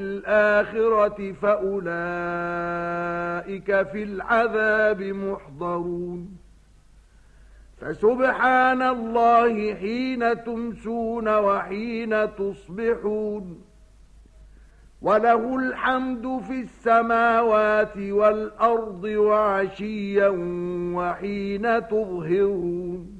الآخرة فأولئك في العذاب محضرون. فسبحان الله حين تمسون وحين تصبحون. وله الحمد في السماوات والأرض وعشيا وحين تظهرون.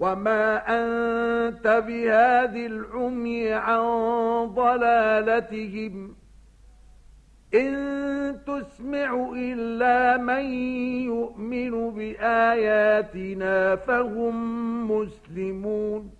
وما أنت بهاد العمي عن ضلالتهم إن تسمع إلا من يؤمن بآياتنا فهم مسلمون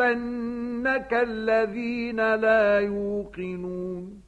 يَصُدَّنَّكَ الَّذِينَ لَا يُوقِنُونَ